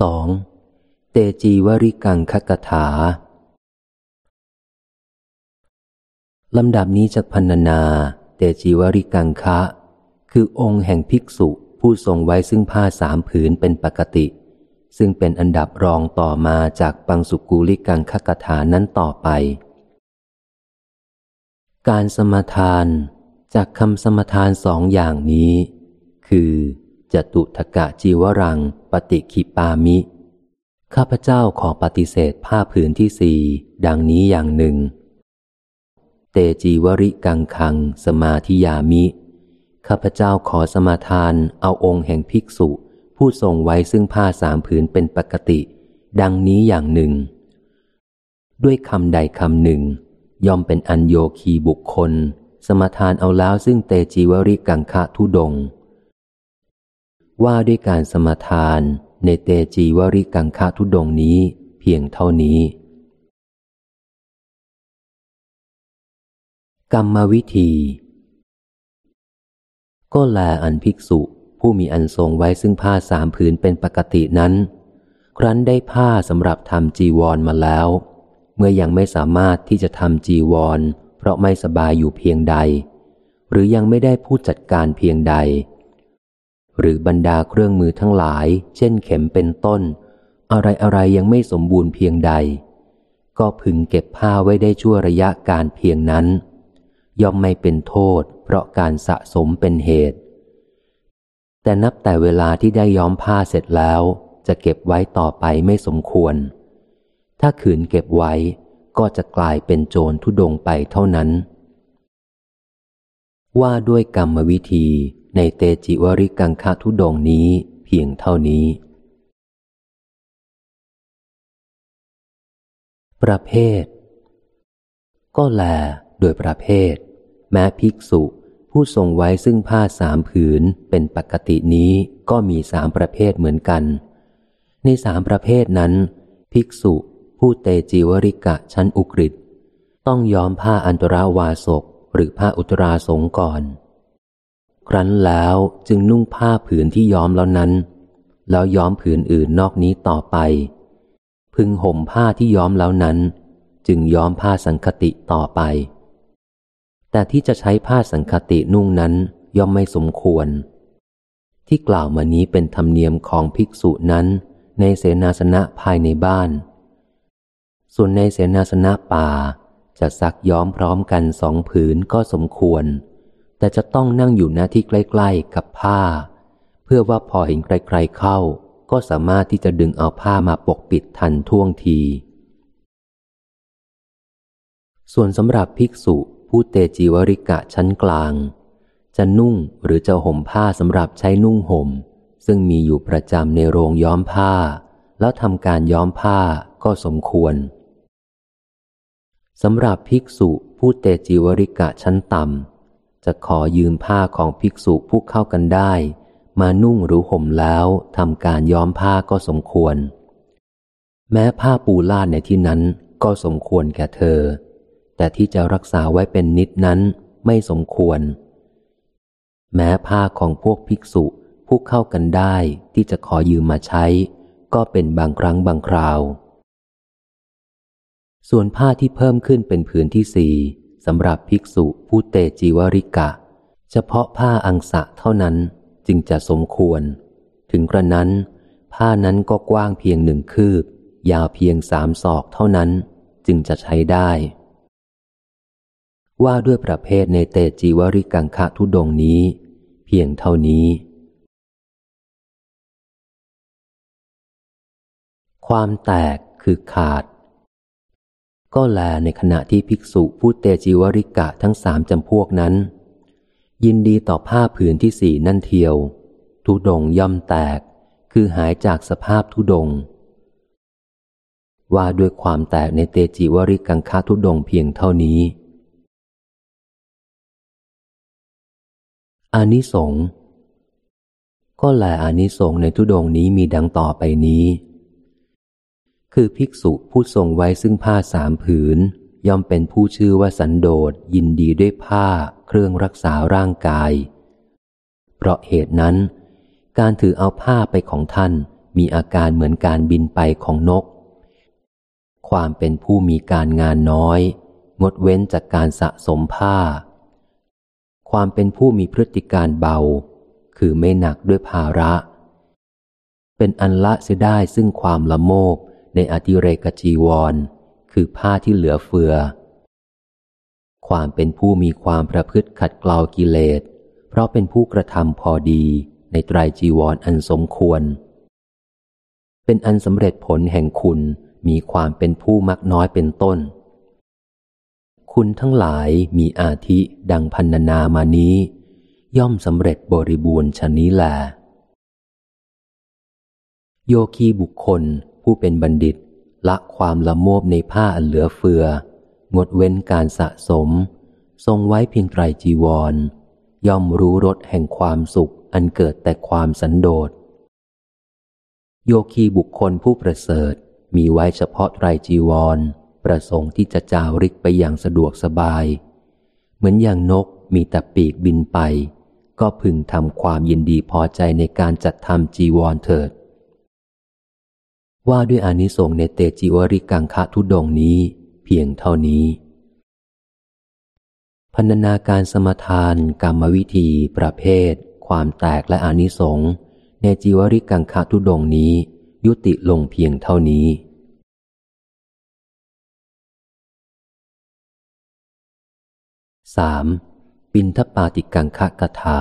สองเตจีวริกังคกถา ลำดับนี้จะพันนา เตจีวริกังคะ คือองค์แห่งภิกษุผู้ทรงไว้ซึ่งผ้าสามผืนเป็นปกติ ซึ่งเป็นอันดับรองต่อมาจากปังสุกูลิกังคกถานั้นต่อไป การสมทานจากคำสมทานสองอย่างนี้ คือ จตุทกะจีวรัง ปฏิคิปามิ ข้าพเจ้าขอปฏิเสธผ้าผืนที่สี่ดังนี้อย่างหนึ่ง เตจีวริกังคัง สมาธิยามิ ข้าพเจ้าขอสมาทานเอาองค์แห่งภิกษุ ผู้ทรงไว้ซึ่งผ้าสามผืนเป็นปกติ ดังนี้อย่างหนึ่ง ด้วยคำใดคำหนึ่ง ย่อมเป็นอัญโยคีบุคคล สมาทานเอาแล้วซึ่งเตจีวริกังคะทุดง ว่าด้วยการสมทานในเตจีวริกังคาทุดงนี้เพียงเท่านี้ กรรมวิธี ก็แลอันภิกษุผู้มีอันทรงไว้ซึ่งผ้าสามผืนเป็นปกตินั้น ครั้นได้ผ้าสำหรับทำจีวรมาแล้ว เมื่อยังไม่สามารถที่จะทำจีวร เพราะไม่สบายอยู่เพียงใด หรือยังไม่ได้ผู้จัดการเพียงใด หรือบรรดาเครื่องมือทั้งหลาย เช่นเข็มเป็นต้น อะไรอะไรยังไม่สมบูรณ์เพียงใด ก็พึงเก็บผ้าไว้ได้ชั่วระยะการเพียงนั้น ย่อมไม่เป็นโทษ เพราะการสะสมเป็นเหตุ แต่นับแต่เวลาที่ได้ย้อมผ้าเสร็จแล้ว จะเก็บไว้ต่อไปไม่สมควร ถ้าขืนเก็บไว้ก็จะกลายเป็นโจรทุดงไปเท่านั้น ว่าด้วยกรรมวิธี ในเตจิวริกังคาทุดงนี้เพียงเท่านี้ ประเภท ก็แลโดยประเภท แม้ภิกษุผู้ทรงไว้ซึ่งผ้าสามผืนเป็นปกตินี้ก็มีสามประเภทเหมือนกัน ในสามประเภทนั้น ภิกษุผู้เตจิวริกะชั้นอุกฤษต้องยอมผ้าอันตราวาสกหรือผ้าอุตราสงก่อน ครั้นแล้วจึงนุ่งผ้าผืนที่ย้อมแล้วนั้น แล้วย้อมผืนอื่นนอกนี้ต่อไป พึงห่มผ้าที่ย้อมแล้วนั้น จึงย้อมผ้าสังคติต่อไป แต่ที่จะใช้ผ้าสังคตินุ่งนั้นย่อมไม่สมควร ที่กล่าวมานี้เป็นธรรมเนียมของภิกษุนั้นในเสนาสนะภายในบ้าน ส่วนในเสนาสนะป่าจะซักย้อมพร้อมกันสองผืนก็สมควร แต่จะต้องนั่งอยู่หน้าที่ใกล้ๆกับผ้า เพื่อว่าพอเห็นใครๆเข้า ก็สามารถที่จะดึงเอาผ้ามาปกปิดทันท่วงที ส่วนสำหรับภิกษุผู้เตจีวริกะชั้นกลาง จะนุ่งหรือจะห่มผ้าสำหรับใช้นุ่งห่ม ซึ่งมีอยู่ประจำในโรงย้อมผ้า แล้วทำการย้อมผ้าก็สมควรสำหรับภิกษุผู้เตจีวริกะชั้นต่ำ จะขอยืมผ้าของภิกษุผู้เข้ากันได้ มานุ่งหรือห่มแล้วทำการย้อมผ้าก็สมควร แม้ผ้าปูลาดในที่นั้นก็สมควรแก่เธอ แต่ที่จะรักษาไว้เป็นนิดนั้นไม่สมควร แม้ผ้าของพวกภิกษุผู้เข้ากันได้ที่จะขอยืมมาใช้ ก็เป็นบางครั้งบางคราว ส่วนผ้าที่เพิ่มขึ้นเป็นผืนที่สี่ สำหรับภิกษุผู้เตจีวริกะ เฉพาะผ้าอังสะเท่านั้นจึงจะสมควร ถึงกระนั้น ผ้านั้นก็กว้างเพียงหนึ่งคืบ ยาวเพียงสามศอกเท่านั้นจึงจะใช้ได้ ว่าด้วยประเภทในเตจีวริกังคะทุดงนี้ เพียงเท่านี้ ความแตกคือขาด ก็แลในขณะที่ภิกษุผู้เตจิวริกะทั้งสามจำพวกนั้น ยินดีต่อผ้าผืนที่สี่นั่นเทียว ทุดงย่อมแตก คือหายจากสภาพทุดง ว่าด้วยความแตกในเตจิวริกังคาทุดงเพียงเท่านี้ อานิสงก็แลอานิสงในทุดงนี้มีดังต่อไปนี้ คือภิกษุผู้ทรงไว้ซึ่งผ้าสามผืน ย่อมเป็นผู้ชื่อว่าสันโดษยินดีด้วยผ้าเครื่องรักษาร่างกาย เพราะเหตุนั้น การถือเอาผ้าไปของท่านมีอาการเหมือนการบินไปของนก ความเป็นผู้มีการงานน้อย งดเว้นจากการสะสมผ้า ความเป็นผู้มีพฤติการเบา คือไม่หนักด้วยภาระ เป็นอันละเสียได้ซึ่งความละโมบ ในอธิเรกจีวร คือผ้าที่เหลือเฟือ ความเป็นผู้มีความประพฤติขัดเกลากิเลส เพราะเป็นผู้กระทำพอดีในไตรจีวรออันสมควร เป็นอันสำเร็จผลแห่งคุณมีความเป็นผู้มักน้อยเป็นต้น คุณทั้งหลายมีอาทิดังพันนามานี้ ย่อมสำเร็จบริบูรณ์ชนี้แลโยคีบุคคล ผู้เป็นบัณฑิต ละความละโมบในผ้าอันเหลือเฟือ งดเว้นการสะสม ทรงไว้เพียงไตรจีวร ย่อมรู้รสแห่งความสุขอันเกิดแต่ความสันโดษ โยคีบุคคลผู้ประเสริฐมีไว้เฉพาะไตรจีวร ประสงค์ที่จะจาริกไปอย่างสะดวกสบาย เหมือนอย่างนกมีแต่ปีกบินไป ก็พึงทำความยินดีพอใจในการจัดทำจีวรเถิด ว่าด้วยอานิสงส์ในเตจิวริกังคะทุดงนี้เพียงเท่านี้พันนาการสมทานกรรมวิธี ประเภท ความแตกและอานิสงส์ในจีวริกังคะทุดงนี้ ยุติลงเพียงเท่านี้สามปินทปาติกังคะกถา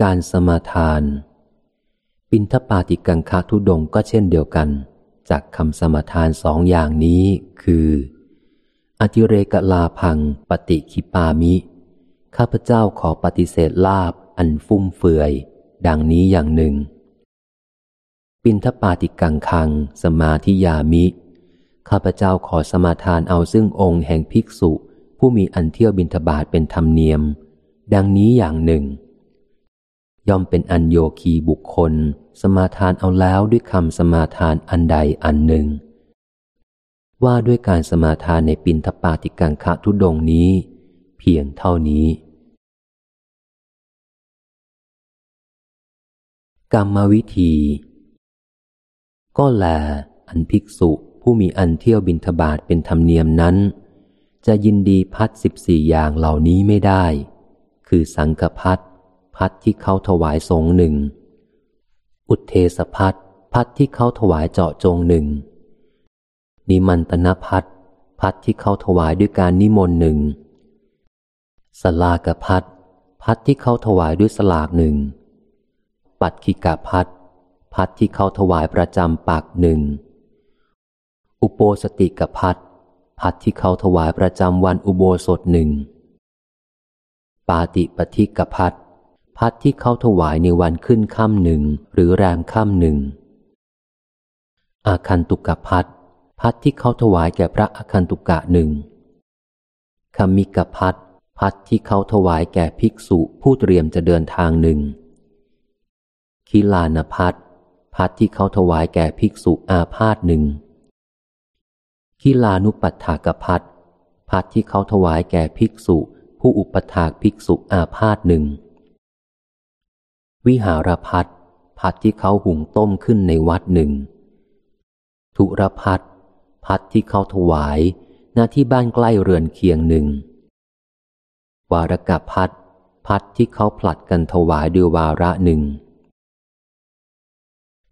การสมาทาน ปินทปาติกังคะทุดงก็เช่นเดียวกัน จากคำสมทานสองอย่างนี้คืออธิเรกลาพังปฏิคิปามิ ข้าพเจ้าขอปฏิเสธลาบอันฟุ่มเฟือย ดังนี้อย่างหนึ่ง ปินทปาติกังคัง สมาธิยามิ ข้าพเจ้าขอสมาทานเอาซึ่งองค์แห่งภิกษุ ผู้มีอันเที่ยวบินทบาทเป็นธรรมเนียม ดังนี้อย่างหนึ่ง ย่อมเป็นอันโยคีบุคคล สมาทานเอาแล้วด้วยคำสมาทานอันใดอันหนึ่ง ว่าด้วยการสมาทานในปินทปาติกังคะทุดงนี้ เพียงเท่านี้ กรรมวิธี ก็แล อันภิกษุผู้มีอันเที่ยวบินทบาทเป็นธรรมเนียมนั้น จะยินดีพัดสิบสี่อย่างเหล่านี้ไม่ได้ คือสังฆพัด พัดที่เขาถวายสงหนึ่ง อุเทสพัดพัดที่เขาถวายเจาะจงหนึ่ง นิมันตนพัดพัดที่เขาถวายด้วยการนิมนต์หนึ่ง สลากพัดพัดที่เขาถวายด้วยสลากหนึ่ง ปัดขิกาพัดพัดที่เขาถวายประจำปากหนึ่ง อุโปสติกพัดพัดที่เขาถวายประจำวันอุโบสถหนึ่ง ปาติปฏิกพัด พัดที่เขาถวายในวันขึ้นค่ำหนึ่งหรือแรมค่ำหนึ่ง อาคันตุกะพัดพัดที่เขาถวายแก่พระอาคันตุกะหนึ่งคามิกะพัดพัดที่เขาถวายแก่ภิกษุผู้เตรียมจะเดินทางหนึ่ง คิลานพัดพัดที่เขาถวายแก่ภิกษุอาพาธหนึ่ง คิลานุปัฏฐากพัดพัดที่เขาถวายแก่ภิกษุผู้อุปถากภิกษุอาพาธหนึ่ง วิหารพัดพัดที่เขาหุงต้มขึ้นในวัดหนึ่ง ทุรพัดพัดที่เขาถวายหน้าที่บ้านใกล้เรือนเคียงหนึ่ง วารกพัดพัดที่เขาผลัดกันถวายด้วยวาระหนึ่ง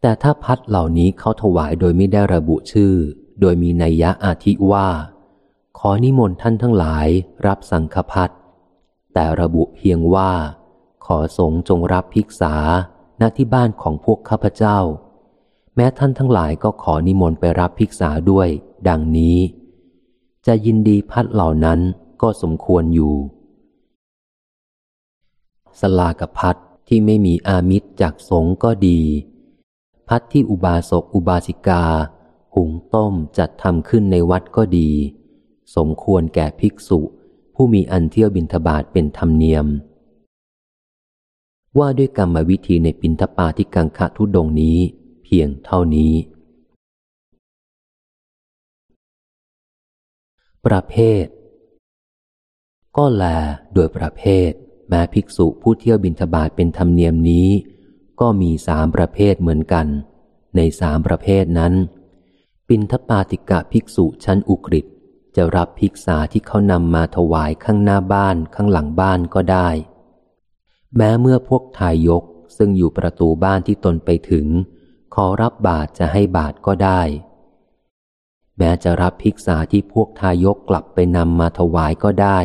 แต่ถ้าพัดเหล่านี้เขาถวายโดยไม่ได้ระบุชื่อ โดยมีนัยยะอาทิว่า ขอนิมนต์ท่านทั้งหลายรับสังฆพัดแต่ระบุเพียงว่า ขอสงจงรับภิกษาณที่บ้านของพวกข้าพเจ้า แม้ท่านทั้งหลายก็ขอนิมนต์ไปรับภิกษาด้วย ดังนี้ จะยินดีพัดเหล่านั้นก็สมควรอยู่ สลากพัดที่ไม่มีอามิตรจากสงก็ดี พัดที่อุบาสกอุบาสิกา หุงต้มจัดทำขึ้นในวัดก็ดี สมควรแก่ภิกษุ ผู้มีอันเที่ยวบินทบาทเป็นธรรมเนียม ว่าด้วยกรรมวิธีในปินทปาที่กังคะทุดงนี้ เพียงเท่านี้ ประเภท ก็แลโดยประเภท แม้ภิกษุผู้เที่ยวบินทบาทเป็นธรรมเนียมนี้ ก็มีสามประเภทเหมือนกัน ในสามประเภทนั้น ปินทปาติกะภิกษุชั้นอุกฤษจะรับภิกษาที่เขานำมาถวายข้างหน้าบ้านข้างหลังบ้านก็ได้ แม้เมื่อพวกทายกซึ่งอยู่ประตูบ้านที่ตนไปถึง ขอรับบาทจะให้บาทก็ได้ แม้จะรับภิกษาที่พวกทายกกลับไปนำมาถวายก็ได้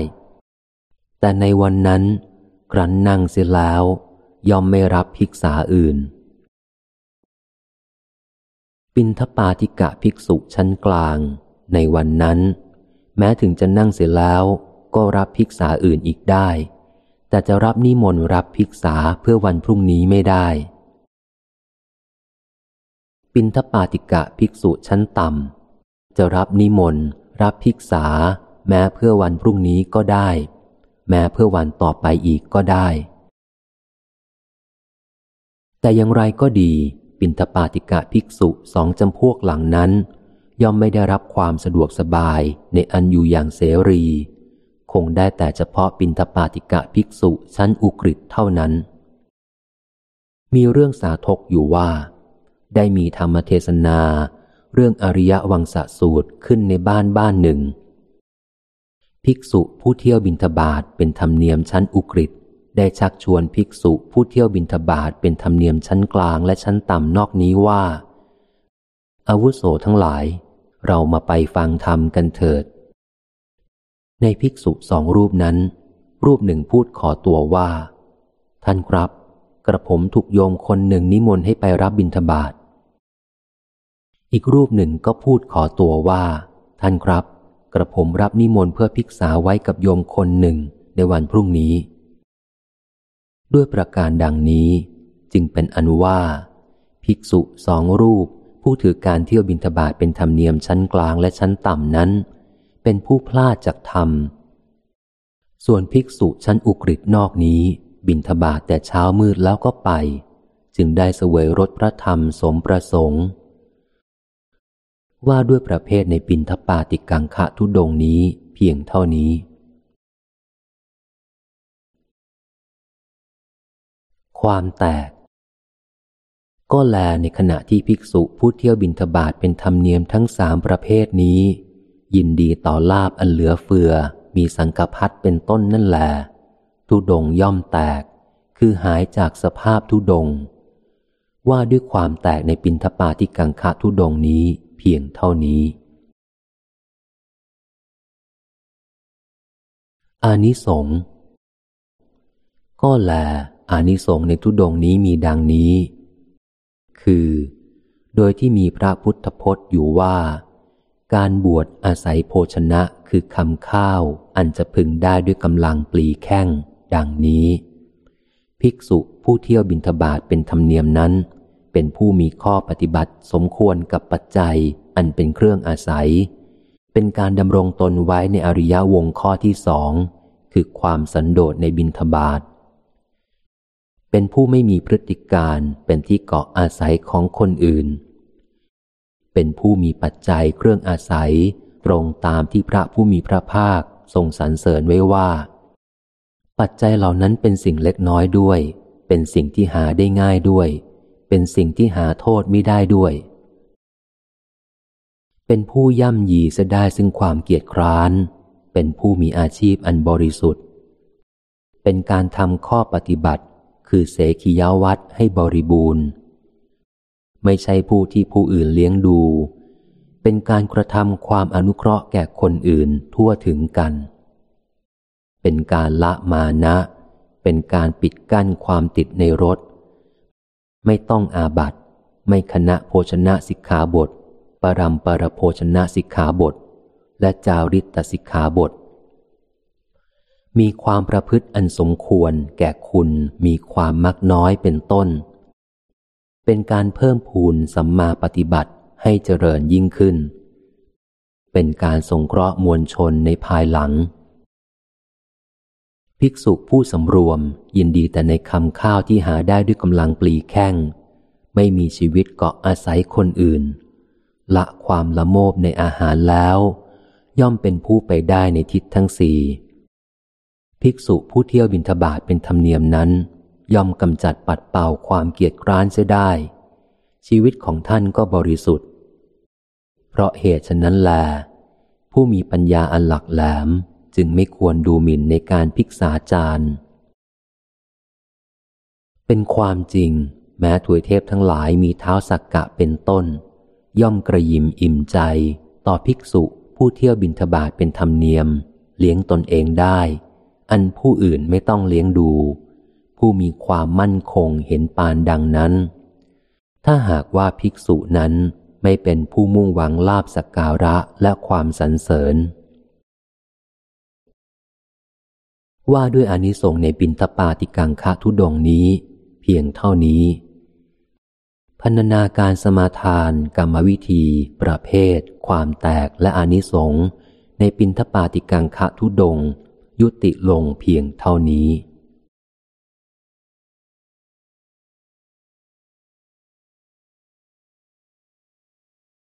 แต่ในวันนั้น ครั้นนั่งเสียแล้ว ย่อมไม่รับภิกษาอื่น ปินทปาติกะภิกษุชั้นกลาง ในวันนั้น แม้ถึงจะนั่งเสียแล้วก็รับภิกษาอื่นอีกได้ แต่จะรับนิมนต์รับภิกษาเพื่อวันพรุ่งนี้ไม่ได้ ปินทปาติกะภิกษุชั้นต่ำจะรับนิมนต์รับภิกษา แม้เพื่อวันพรุ่งนี้ก็ได้ แม้เพื่อวันต่อไปอีกก็ได้ แต่อย่างไรก็ดี ปินทปาติกะภิกษุสองจำพวกหลังนั้น ย่อมไม่ได้รับความสะดวกสบายในอันอยู่อย่างเสรี งได้แต่เฉพาะปินทปาติกะภิกษุชั้นอุกฤษเท่านั้น มีเรื่องสาทกอยู่ว่า ได้มีธรรมเทศนา เรื่องอริยวังสะสูตรขึ้นในบ้านบ้านหนึ่ง ภิกษุผู้เที่ยวบินทบาทเป็นธรรมเนียมชั้นอุกฤษได้ชักชวนภิกษุผู้เที่ยวบินทบาทเป็นธรรมเนียมชั้นกลางและชั้นต่ำนอกนี้ว่า อาวุโสทั้งหลาย เรามาไปฟังธรรมกันเถิด ในภิกษุสองรูปนั้น รูปหนึ่งพูดขอตัวว่า ท่านครับ กระผมถูกโยมคนหนึ่งนิมนต์ให้ไปรับบิณฑบาต อีกรูปหนึ่งก็พูดขอตัวว่า ท่านครับ กระผมรับนิมนต์เพื่อภิกษาไว้กับโยมคนหนึ่งในวันพรุ่งนี้ ด้วยประการดังนี้จึงเป็นอนุว่า ภิกษุสองรูป ผู้ถือการเที่ยวบินทบาทเป็นธรรมเนียมชั้นกลางและชั้นต่ำนั้น เป็นผู้พลาดจากธรรม ส่วนภิกษุชั้นอุกฤษนอกนี้ บินทบาทแต่เช้ามืดแล้วก็ไป จึงได้เสวยรสพระธรรมสมประสงค์ ว่าด้วยประเภทในปินทปาติกังคะทุดงนี้เพียงเท่านี้ ความแตก ก็แลในขณะที่ภิกษุผู้เที่ยวบินทบาทเป็นธรรมเนียมทั้งสามประเภทนี้ ยินดีต่อลาบอันเหลือเฟือ มีสังกพัดเป็นต้นนั่นแหละทุดงย่อมแตก คือหายจากสภาพทุดง ว่าด้วยความแตกในปินทปาติกังคะทุดงนี้เพียงเท่านี้ อานิสงก็แล อานิสงในทุดงนี้มีดังนี้ คือ โดยที่มีพระพุทธพจน์อยู่ว่า การบวชอาศัยโภชนะคือคำข้าว อันจะพึงได้ด้วยกำลังปลีแข้ง ดังนี้ ภิกษุผู้เที่ยวบินทบาทเป็นธรรมเนียมนั้น เป็นผู้มีข้อปฏิบัติสมควรกับปัจจัย อันเป็นเครื่องอาศัย เป็นการดำรงตนไว้ในอริยวงข้อที่สอง คือความสันโดษในบินทบาทเป็นผู้ไม่มีพฤติการเป็นที่เกาะอาศัยของคนอื่น เป็นผู้มีปัจจัยเครื่องอาศัย ตรงตามที่พระผู้มีพระภาคทรงสรรเสริญไว้ว่า ปัจจัยเหล่านั้นเป็นสิ่งเล็กน้อยด้วย เป็นสิ่งที่หาได้ง่ายด้วย เป็นสิ่งที่หาโทษไม่ได้ด้วย เป็นผู้ย่ำยีจะได้ซึ่งความเกียจคร้าน เป็นผู้มีอาชีพอันบริสุทธิ์ เป็นการทำข้อปฏิบัติ คือเสขียวัดให้บริบูรณ์ ไม่ใช่ผู้ที่ผู้อื่นเลี้ยงดู เป็นการกระทำความอนุเคราะห์แก่คนอื่นทั่วถึงกัน เป็นการละมานะ เป็นการปิดกั้นความติดในรถ ไม่ต้องอาบัตไม่คณะโภชนะสิกขาบท ปรัมปรโภชนะสิกขาบท และจาริตสิกขาบท มีความประพฤติอันสมควรแก่คุณมีความมักน้อยเป็นต้น เป็นการเพิ่มพูนสัมมาปฏิบัติให้เจริญยิ่งขึ้น เป็นการสงเคราะห์มวลชนในภายหลัง ภิกษุผู้สำรวมยินดีแต่ในคำข้าวที่หาได้ด้วยกำลังปลีแข้ง ไม่มีชีวิตเกาะอาศัยคนอื่น ละความละโมบในอาหารแล้ว ย่อมเป็นผู้ไปได้ในทิศทั้งสี่ ภิกษุผู้เที่ยวบินทบาทเป็นธรรมเนียมนั้น ย่อมกำจัดปัดเป่าความเกียจคร้านเสียได้ ชีวิตของท่านก็บริสุทธิ์ เพราะเหตุฉะนั้นแล ผู้มีปัญญาอันหลักแหลมจึงไม่ควรดูหมิ่นในการพิกษาจารย์เป็นความจริง แม้ถวยเทพทั้งหลายมีเท้าสักกะเป็นต้น ย่อมกระยิมอิ่มใจ ต่อภิกษุผู้เที่ยวบินทบาทเป็นธรรมเนียม เลี้ยงตนเองได้ อันผู้อื่นไม่ต้องเลี้ยงดู ผู้มีความมั่นคงเห็นปานดังนั้น ถ้าหากว่าภิกษุนั้นไม่เป็นผู้มุ่งหวังลาบสักการะและความสรรเสริญ ว่าด้วยอนิสงส์ในบินทปาติกังคะทุดงนี้ เพียงเท่านี้พันนาการสมาทาน กรรมวิธี ประเภท ความแตกและอนิสงส์ในปินทปาติกังคะทุดง ยุติลงเพียงเท่านี้